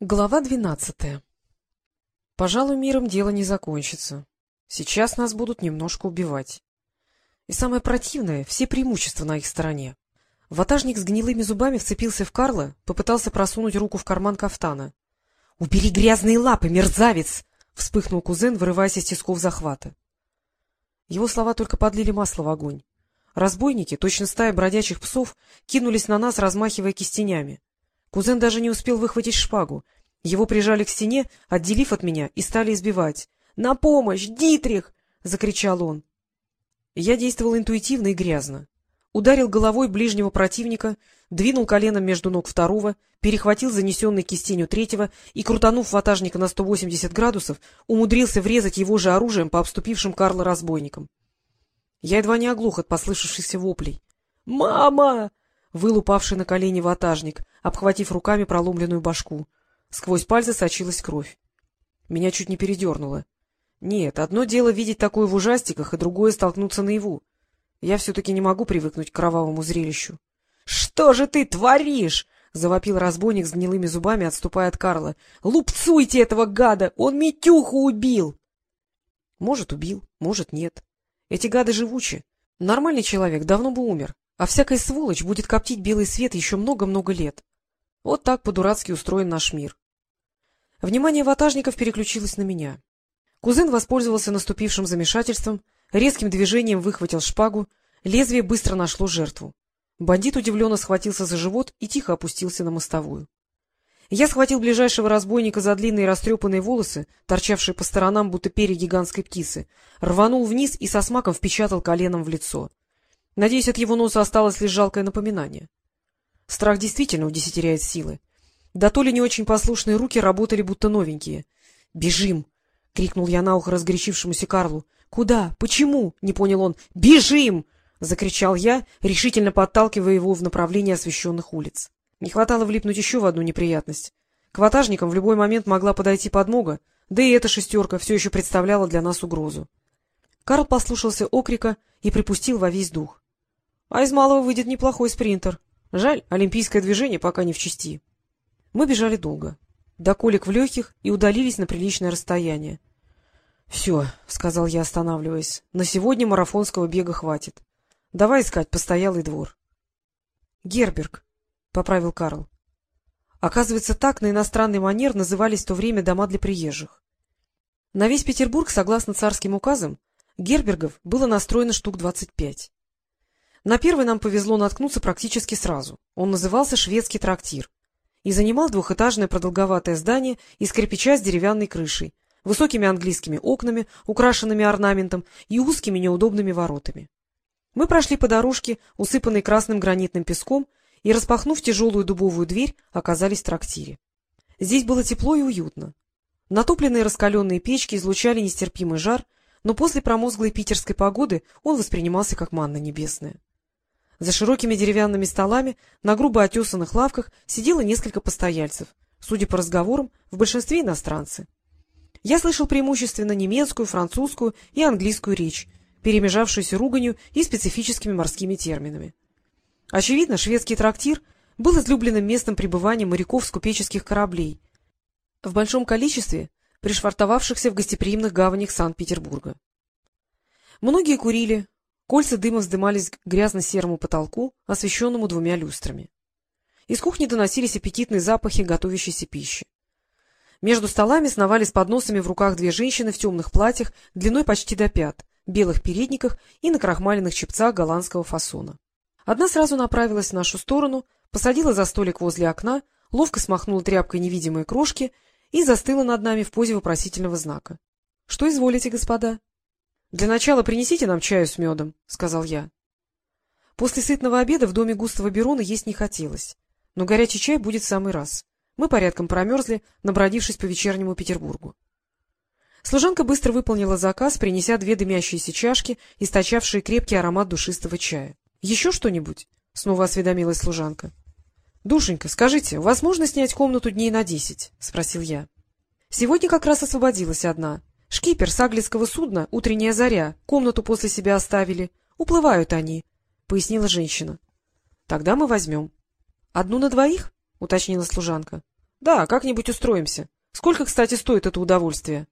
Глава двенадцатая Пожалуй, миром дело не закончится. Сейчас нас будут немножко убивать. И самое противное — все преимущества на их стороне. Ватажник с гнилыми зубами вцепился в Карла, попытался просунуть руку в карман кафтана. — Убери грязные лапы, мерзавец! — вспыхнул кузен, вырываясь из тисков захвата. Его слова только подлили масло в огонь. Разбойники, точно стая бродячих псов, кинулись на нас, размахивая кистенями. Кузен даже не успел выхватить шпагу. Его прижали к стене, отделив от меня, и стали избивать. — На помощь! Дитрих! — закричал он. Я действовал интуитивно и грязно. Ударил головой ближнего противника, двинул коленом между ног второго, перехватил занесенный кистенью третьего и, крутанув ватажника на 180 градусов, умудрился врезать его же оружием по обступившим Карла разбойникам. Я едва не оглух от послышавшихся воплей. «Мама!» — выл упавший на колени ватажник, обхватив руками проломленную башку. Сквозь пальцы сочилась кровь. Меня чуть не передернуло. Нет, одно дело видеть такое в ужастиках, и другое — столкнуться наяву. Я все-таки не могу привыкнуть к кровавому зрелищу. — Что же ты творишь? — завопил разбойник с гнилыми зубами, отступая от Карла. — Лупцуйте этого гада! Он Митюху убил! Может, убил, может, нет. Эти гады живучи. Нормальный человек давно бы умер, а всякая сволочь будет коптить белый свет еще много-много лет. Вот так по-дурацки устроен наш мир. Внимание ватажников переключилось на меня. Кузен воспользовался наступившим замешательством, резким движением выхватил шпагу, лезвие быстро нашло жертву. Бандит удивленно схватился за живот и тихо опустился на мостовую. Я схватил ближайшего разбойника за длинные растрепанные волосы, торчавшие по сторонам, будто перья гигантской птицы, рванул вниз и со смаком впечатал коленом в лицо. Надеюсь, от его носа осталось лишь жалкое напоминание. Страх действительно удесятеряет силы. Да то ли не очень послушные руки работали будто новенькие. — Бежим! — крикнул я на ухо разгорячившемуся Карлу. — Куда? Почему? — не понял он. — Бежим! — закричал я, решительно подталкивая его в направлении освещенных улиц. Не хватало влипнуть еще в одну неприятность. К ватажникам в любой момент могла подойти подмога, да и эта шестерка все еще представляла для нас угрозу. Карл послушался окрика и припустил во весь дух. А из малого выйдет неплохой спринтер. Жаль, олимпийское движение пока не в чести. Мы бежали долго. До колик в легких и удалились на приличное расстояние. — Все, — сказал я, останавливаясь, — на сегодня марафонского бега хватит. Давай искать постоялый двор. — Герберг, — поправил Карл. Оказывается, так на иностранный манер назывались в то время дома для приезжих. На весь Петербург, согласно царским указам, Гербергов было настроено штук двадцать пять. На первый нам повезло наткнуться практически сразу. Он назывался «Шведский трактир» и занимал двухэтажное продолговатое здание из кирпича с деревянной крышей, высокими английскими окнами, украшенными орнаментом и узкими неудобными воротами. Мы прошли по дорожке, усыпанной красным гранитным песком, и, распахнув тяжелую дубовую дверь, оказались в трактире. Здесь было тепло и уютно. Натопленные раскаленные печки излучали нестерпимый жар, но после промозглой питерской погоды он воспринимался как манна небесная. За широкими деревянными столами на грубо отесанных лавках сидело несколько постояльцев, судя по разговорам, в большинстве иностранцы. Я слышал преимущественно немецкую, французскую и английскую речь, перемежавшуюся руганью и специфическими морскими терминами. Очевидно, шведский трактир был излюбленным местом пребывания моряков с купеческих кораблей, в большом количестве пришвартовавшихся в гостеприимных гаванях Санкт-Петербурга. Многие курили, Кольца дыма вздымались к грязно-серому потолку, освещенному двумя люстрами. Из кухни доносились аппетитные запахи готовящейся пищи. Между столами сновали с подносами в руках две женщины в темных платьях длиной почти до пят, белых передниках и на крахмаленных чепцах голландского фасона. Одна сразу направилась в нашу сторону, посадила за столик возле окна, ловко смахнула тряпкой невидимые крошки и застыла над нами в позе вопросительного знака. — Что изволите, господа? — Для начала принесите нам чаю с медом, — сказал я. После сытного обеда в доме Густава Берона есть не хотелось, но горячий чай будет в самый раз. Мы порядком промерзли, набродившись по вечернему Петербургу. Служанка быстро выполнила заказ, принеся две дымящиеся чашки, источавшие крепкий аромат душистого чая. — Еще что-нибудь? — снова осведомилась служанка. — Душенька, скажите, возможно снять комнату дней на десять? — спросил я. — Сегодня как раз освободилась одна. Шкипер с аглицкого судна «Утренняя заря» комнату после себя оставили. Уплывают они, — пояснила женщина. — Тогда мы возьмем. — Одну на двоих? — уточнила служанка. —— Да, как-нибудь устроимся. Сколько, кстати, стоит это удовольствие?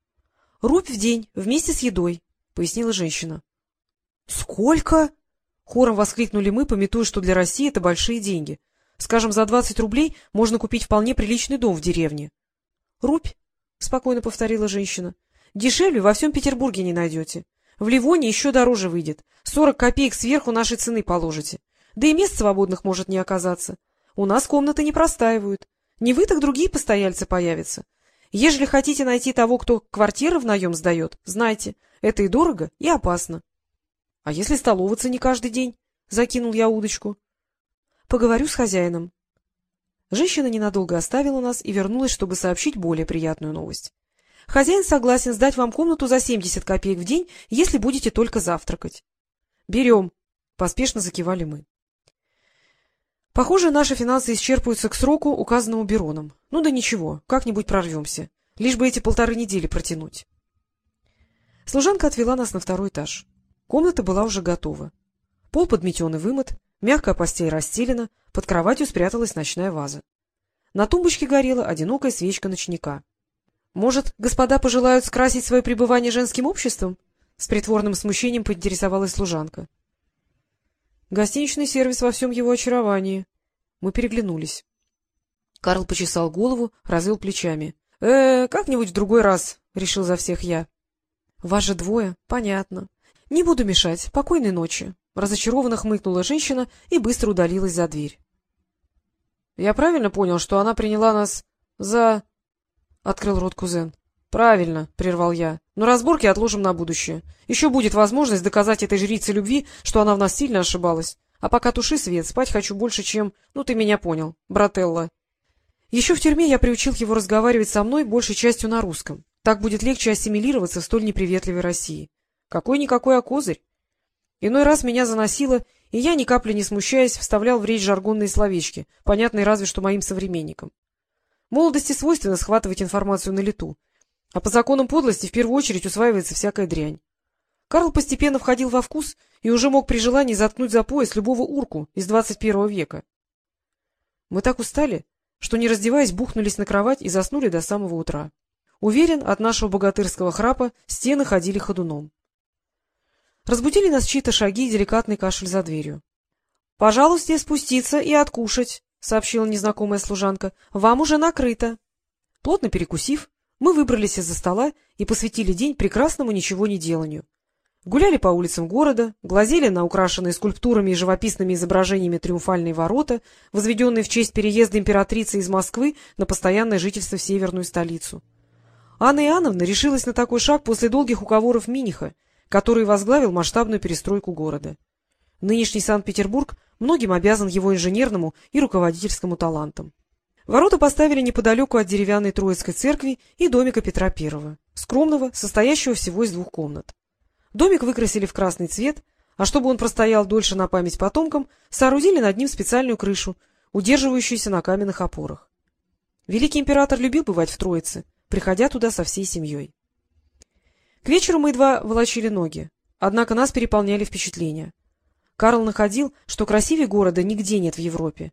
— Рубь в день, вместе с едой, — пояснила женщина. — Сколько? — хором воскликнули мы, пометуя, что для России это большие деньги. Скажем, за двадцать рублей можно купить вполне приличный дом в деревне. — Рубь, — спокойно повторила женщина, — дешевле во всем Петербурге не найдете. В Ливоне еще дороже выйдет. Сорок копеек сверху нашей цены положите. Да и мест свободных может не оказаться. У нас комнаты не простаивают. Не вы, так другие постояльцы появятся. Ежели хотите найти того, кто квартиры в наем сдает, знайте, это и дорого, и опасно. — А если столоваться не каждый день? — закинул я удочку. — Поговорю с хозяином. Женщина ненадолго оставила нас и вернулась, чтобы сообщить более приятную новость. Хозяин согласен сдать вам комнату за 70 копеек в день, если будете только завтракать. — Берем, — поспешно закивали мы. Похоже, наши финансы исчерпываются к сроку, указанному Бероном. Ну да ничего, как-нибудь прорвемся. Лишь бы эти полторы недели протянуть. Служанка отвела нас на второй этаж. Комната была уже готова. Пол подметен и вымыт, мягкая постель расстелена, под кроватью спряталась ночная ваза. На тумбочке горела одинокая свечка ночника. — Может, господа пожелают скрасить свое пребывание женским обществом? — с притворным смущением поинтересовалась служанка. — Гостиничный сервис во всем его очаровании. Мы переглянулись. Карл почесал голову, развел плечами. — Э, как-нибудь в другой раз, — решил за всех я. — Вас же двое, понятно. Не буду мешать. Покойной ночи. Разочарованно хмыкнула женщина и быстро удалилась за дверь. — Я правильно понял, что она приняла нас за... — открыл рот кузен. — Правильно, — прервал я. — Но разборки отложим на будущее. Еще будет возможность доказать этой жрице любви, что она в нас сильно ошибалась. А пока туши свет, спать хочу больше, чем... Ну, ты меня понял, брателла. Еще в тюрьме я приучил его разговаривать со мной большей частью на русском. Так будет легче ассимилироваться в столь неприветливой России. Какой-никакой, а козырь. Иной раз меня заносило, и я, ни капли не смущаясь, вставлял в речь жаргонные словечки, понятные разве что моим современникам. Молодости свойственно схватывать информацию на лету, а по законам подлости в первую очередь усваивается всякая дрянь. Карл постепенно входил во вкус и уже мог при желании заткнуть за пояс любого урку из двадцать первого века. Мы так устали, что, не раздеваясь, бухнулись на кровать и заснули до самого утра. Уверен, от нашего богатырского храпа стены ходили ходуном. Разбудили нас чьи-то шаги и деликатный кашель за дверью. — Пожалуйста, спуститься и откушать, — сообщила незнакомая служанка. — Вам уже накрыто. Плотно перекусив, мы выбрались из-за стола и посвятили день прекрасному ничего не деланию. Гуляли по улицам города, глазели на украшенные скульптурами и живописными изображениями триумфальные ворота, возведенные в честь переезда императрицы из Москвы на постоянное жительство в северную столицу. Анна Иоанновна решилась на такой шаг после долгих уговоров Миниха, который возглавил масштабную перестройку города. Нынешний Санкт-Петербург многим обязан его инженерному и руководительскому талантам. Ворота поставили неподалеку от деревянной Троицкой церкви и домика Петра I, скромного, состоящего всего из двух комнат. Домик выкрасили в красный цвет, а чтобы он простоял дольше на память потомкам, соорудили над ним специальную крышу, удерживающуюся на каменных опорах. Великий император любил бывать в Троице, приходя туда со всей семьей. К вечеру мы едва волочили ноги, однако нас переполняли впечатления. Карл находил, что красивее города нигде нет в Европе.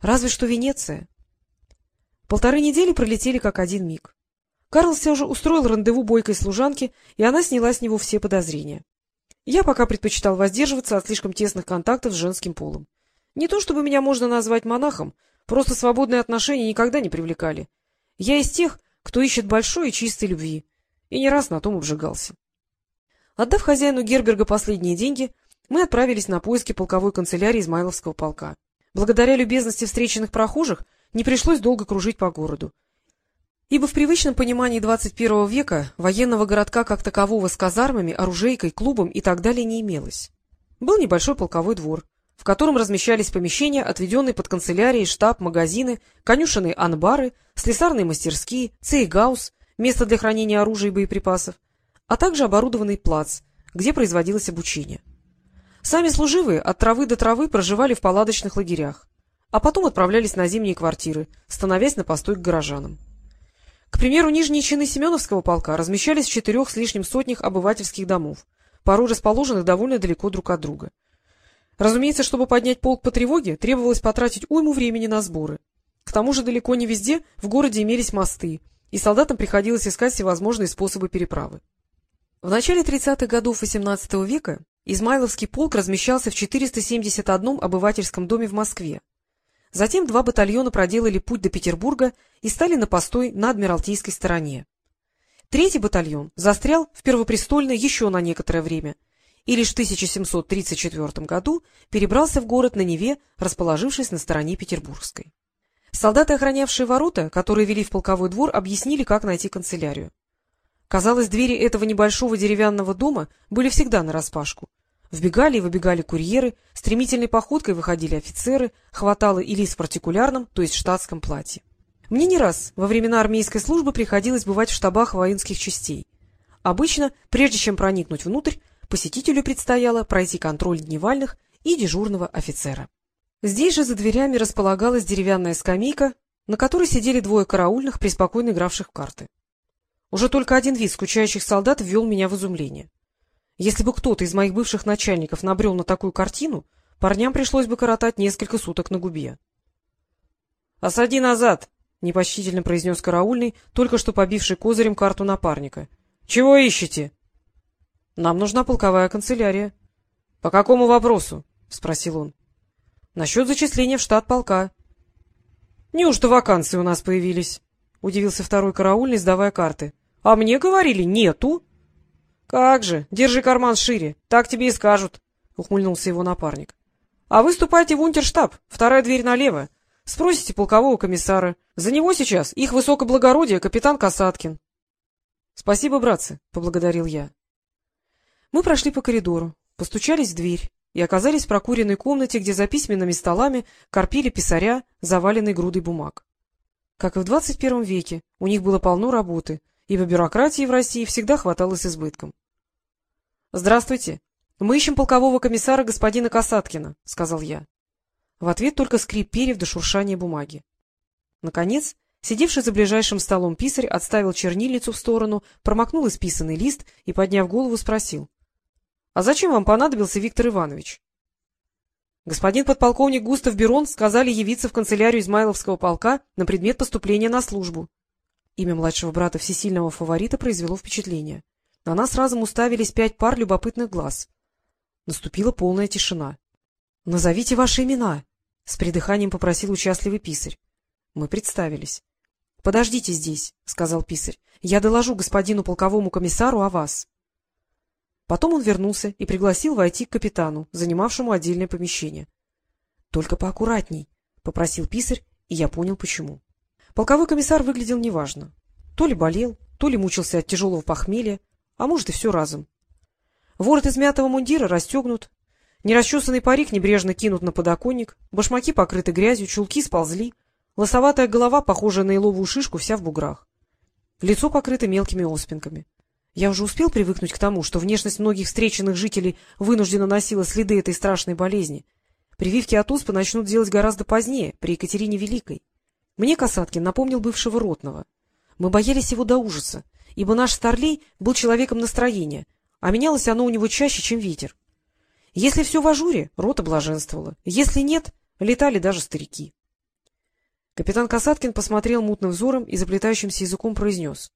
Разве что Венеция. Полторы недели пролетели как один миг. Карл все же устроил рандеву бойкой служанки, и она сняла с него все подозрения. Я пока предпочитал воздерживаться от слишком тесных контактов с женским полом. Не то чтобы меня можно назвать монахом, просто свободные отношения никогда не привлекали. Я из тех, кто ищет большой и чистой любви, и не раз на том обжигался. Отдав хозяину Герберга последние деньги, мы отправились на поиски полковой канцелярии Измайловского полка. Благодаря любезности встреченных прохожих не пришлось долго кружить по городу. Ибо в привычном понимании XXI века военного городка как такового с казармами, оружейкой, клубом и так далее не имелось. Был небольшой полковой двор, в котором размещались помещения, отведенные под канцелярии, штаб, магазины, конюшенные анбары, слесарные мастерские, цейгаус, место для хранения оружия и боеприпасов, а также оборудованный плац, где производилось обучение. Сами служивые от травы до травы проживали в палаточных лагерях а потом отправлялись на зимние квартиры, становясь на постой к горожанам. К примеру, нижние чины Семеновского полка размещались в четырех с лишним сотнях обывательских домов, порой расположенных довольно далеко друг от друга. Разумеется, чтобы поднять полк по тревоге, требовалось потратить уйму времени на сборы. К тому же далеко не везде в городе имелись мосты, и солдатам приходилось искать всевозможные способы переправы. В начале 30-х годов XVIII века Измайловский полк размещался в 471 обывательском доме в Москве. Затем два батальона проделали путь до Петербурга и стали на постой на Адмиралтейской стороне. Третий батальон застрял в Первопрестольной еще на некоторое время и лишь в 1734 году перебрался в город на Неве, расположившись на стороне Петербургской. Солдаты, охранявшие ворота, которые вели в полковой двор, объяснили, как найти канцелярию. Казалось, двери этого небольшого деревянного дома были всегда нараспашку. Вбегали и выбегали курьеры, стремительной походкой выходили офицеры, хватало и лис в партикулярном, то есть штатском платье. Мне не раз во времена армейской службы приходилось бывать в штабах воинских частей. Обычно, прежде чем проникнуть внутрь, посетителю предстояло пройти контроль дневальных и дежурного офицера. Здесь же за дверями располагалась деревянная скамейка, на которой сидели двое караульных, преспокойно игравших в карты. Уже только один вид скучающих солдат ввел меня в изумление. Если бы кто-то из моих бывших начальников набрел на такую картину, парням пришлось бы коротать несколько суток на губе. — Осади назад! — непочтительно произнес караульный, только что побивший козырем карту напарника. — Чего ищете? — Нам нужна полковая канцелярия. — По какому вопросу? — спросил он. — Насчет зачисления в штат полка. — Неужто вакансии у нас появились? — удивился второй караульный, сдавая карты. — А мне говорили, нету. — Как же, держи карман шире, так тебе и скажут, — ухмыльнулся его напарник. — А вы ступайте в унтерштаб, вторая дверь налево. Спросите полкового комиссара. За него сейчас их высокоблагородие капитан Касаткин. — Спасибо, братцы, — поблагодарил я. Мы прошли по коридору, постучались в дверь и оказались в прокуренной комнате, где за письменными столами корпили писаря, заваленной грудой бумаг. Как и в двадцать первом веке, у них было полно работы — ибо бюрократии в России всегда хватало с избытком. — Здравствуйте. Мы ищем полкового комиссара господина Касаткина, — сказал я. В ответ только скрип перьев до шуршания бумаги. Наконец, сидевший за ближайшим столом писарь отставил чернильницу в сторону, промокнул исписанный лист и, подняв голову, спросил. — А зачем вам понадобился Виктор Иванович? — Господин подполковник Густав Берон сказали явиться в канцелярию Измайловского полка на предмет поступления на службу. Имя младшего брата всесильного фаворита произвело впечатление. На нас разом уставились пять пар любопытных глаз. Наступила полная тишина. — Назовите ваши имена! — с придыханием попросил участливый писарь. Мы представились. — Подождите здесь, — сказал писарь. — Я доложу господину полковому комиссару о вас. Потом он вернулся и пригласил войти к капитану, занимавшему отдельное помещение. — Только поаккуратней, — попросил писарь, и я понял, почему. Полковой комиссар выглядел неважно. То ли болел, то ли мучился от тяжелого похмелья, а может и все разом. Ворот из мятого мундира расстегнут, нерасчесанный парик небрежно кинут на подоконник, башмаки покрыты грязью, чулки сползли, лосоватая голова, похожая на еловую шишку, вся в буграх. Лицо покрыто мелкими оспинками. Я уже успел привыкнуть к тому, что внешность многих встреченных жителей вынуждена носила следы этой страшной болезни. Прививки от оспы начнут делать гораздо позднее, при Екатерине Великой. Мне Касаткин напомнил бывшего ротного. Мы боялись его до ужаса, ибо наш старлей был человеком настроения, а менялось оно у него чаще, чем ветер. Если все в ажуре, рота блаженствовала, если нет, летали даже старики. Капитан Касаткин посмотрел мутным взором и заплетающимся языком произнес. —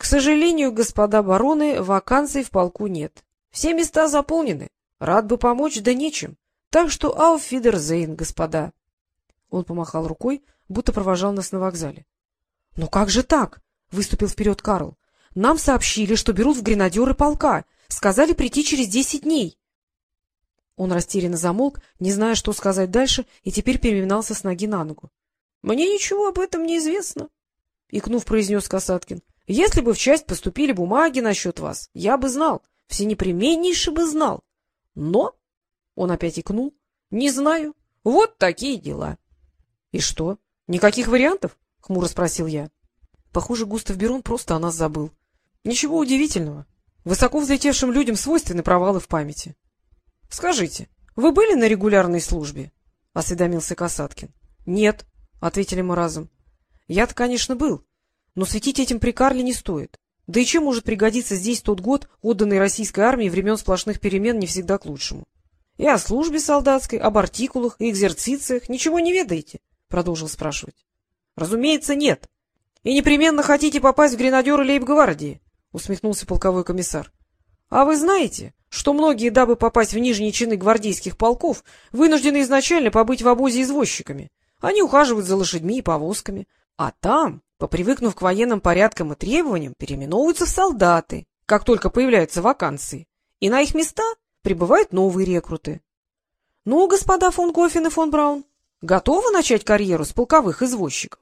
К сожалению, господа бароны, вакансий в полку нет. Все места заполнены. Рад бы помочь, да нечем. Так что ауфидерзейн, господа. Он помахал рукой, будто провожал нас на вокзале. — Но как же так? — выступил вперед Карл. — Нам сообщили, что берут в гренадеры полка. Сказали прийти через десять дней. Он растерянно замолк, не зная, что сказать дальше, и теперь переминался с ноги на ногу. — Мне ничего об этом не известно, — икнув, произнес Касаткин. — Если бы в часть поступили бумаги насчет вас, я бы знал, всенепременнейше бы знал. Но, — он опять икнул, — не знаю. Вот такие дела. — И что? Никаких вариантов? — хмуро спросил я. Похоже, Густав Берон просто о нас забыл. Ничего удивительного. Высоко взлетевшим людям свойственны провалы в памяти. — Скажите, вы были на регулярной службе? — осведомился Касаткин. — Нет, — ответили мы разом. — Я-то, конечно, был, но светить этим при Карле не стоит. Да и чем может пригодиться здесь тот год, отданный российской армии времен сплошных перемен не всегда к лучшему? И о службе солдатской, об артикулах и экзерцициях ничего не ведаете? продолжил спрашивать. Разумеется, нет. — И непременно хотите попасть в гренадеры лейб-гвардии? — усмехнулся полковой комиссар. — А вы знаете, что многие, дабы попасть в нижние чины гвардейских полков, вынуждены изначально побыть в обозе извозчиками? Они ухаживают за лошадьми и повозками. А там, попривыкнув к военным порядкам и требованиям, переименовываются в солдаты, как только появляются вакансии, и на их места прибывают новые рекруты. Ну, господа фон Гофен и фон Браун, готовы начать карьеру с полковых извозчиков?